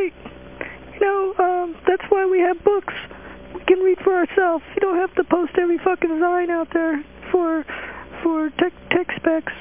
great. You know,、um, that's why we have books. We can read for ourselves. You don't have to post every fucking sign out there for, for tech, tech specs.